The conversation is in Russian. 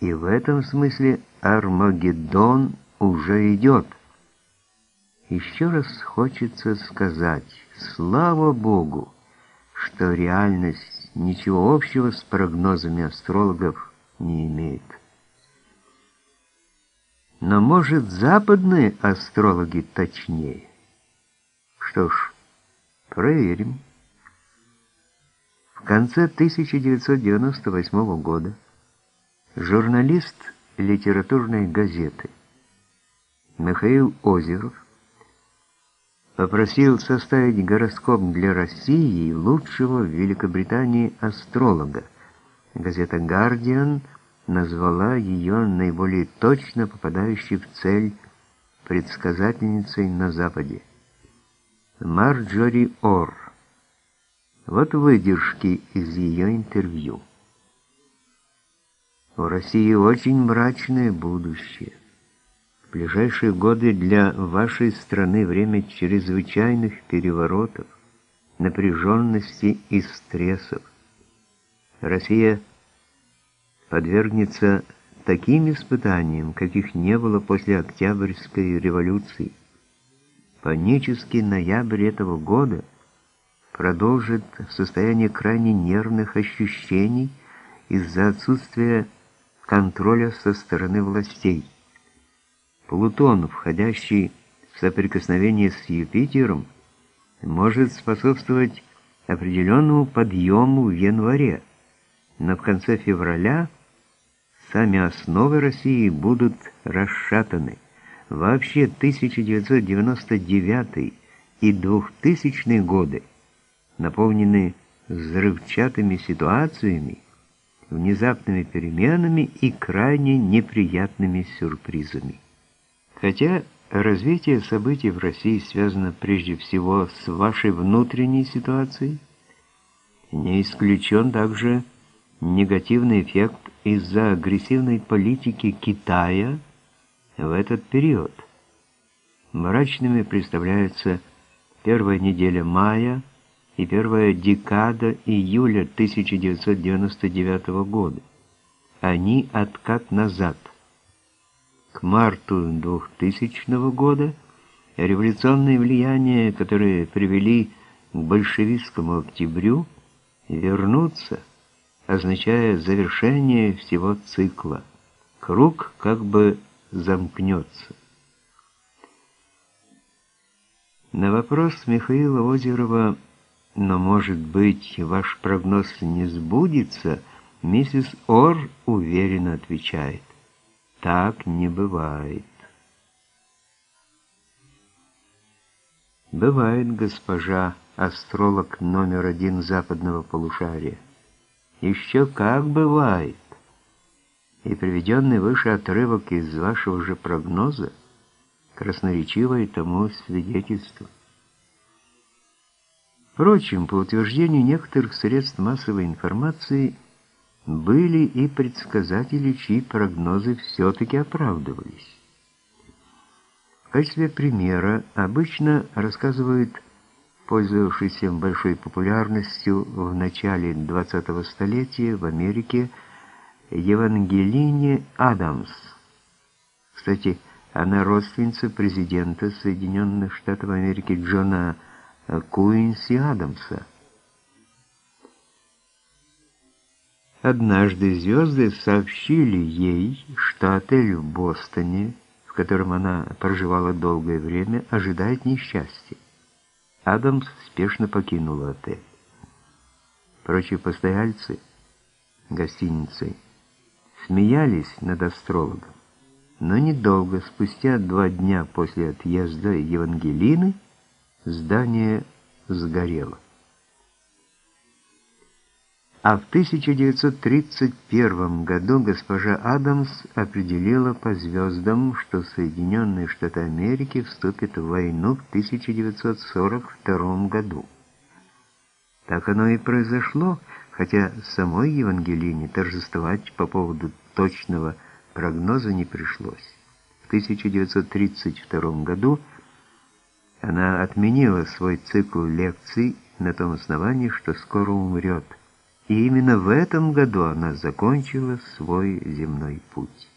И в этом смысле Армагеддон уже идет. Еще раз хочется сказать, слава Богу, что реальность ничего общего с прогнозами астрологов не имеет. Но может западные астрологи точнее? Что ж, проверим. В конце 1998 года журналист литературной газеты Михаил Озеров попросил составить гороскоп для России лучшего в Великобритании астролога. Газета «Гардиан» назвала ее наиболее точно попадающей в цель предсказательницей на Западе. Марджори Ор. Вот выдержки из ее интервью. У России очень мрачное будущее. В ближайшие годы для вашей страны время чрезвычайных переворотов, напряженности и стрессов. Россия подвергнется таким испытаниям, каких не было после Октябрьской революции. Панический ноябрь этого года продолжит состояние крайне нервных ощущений из-за отсутствия контроля со стороны властей. Плутон, входящий в соприкосновение с Юпитером, может способствовать определенному подъему в январе, но в конце февраля сами основы России будут расшатаны. Вообще 1999 и 2000 годы наполнены взрывчатыми ситуациями, внезапными переменами и крайне неприятными сюрпризами. Хотя развитие событий в России связано прежде всего с вашей внутренней ситуацией, не исключен также негативный эффект из-за агрессивной политики Китая в этот период. Мрачными представляются первая неделя мая и первая декада июля 1999 года. Они откат назад. К марту 2000 года революционные влияния, которые привели к большевистскому октябрю, вернутся – означая завершение всего цикла. Круг как бы замкнется. На вопрос Михаила Озерова «Но, может быть, ваш прогноз не сбудется?» миссис Ор уверенно отвечает «Так не бывает». Бывает, госпожа, астролог номер один западного полушария. Еще как бывает. И приведенный выше отрывок из вашего же прогноза красноречивое тому свидетельство. Впрочем, по утверждению некоторых средств массовой информации, были и предсказатели, чьи прогнозы все-таки оправдывались. В качестве примера обычно рассказывают пользовавшийся большой популярностью в начале 20-го столетия в Америке Евангелине Адамс. Кстати, она родственница президента Соединенных Штатов Америки Джона Куинси Адамса. Однажды звезды сообщили ей, что отель в Бостоне, в котором она проживала долгое время, ожидает несчастья. Адамс спешно покинула отель. Прочие постояльцы гостиницы смеялись над астрологом, но недолго, спустя два дня после отъезда Евангелины, здание сгорело. А в 1931 году госпожа Адамс определила по звездам, что Соединенные Штаты Америки вступят в войну в 1942 году. Так оно и произошло, хотя самой Евангелине торжествовать по поводу точного прогноза не пришлось. В 1932 году она отменила свой цикл лекций на том основании, что скоро умрет. И именно в этом году она закончила свой земной путь.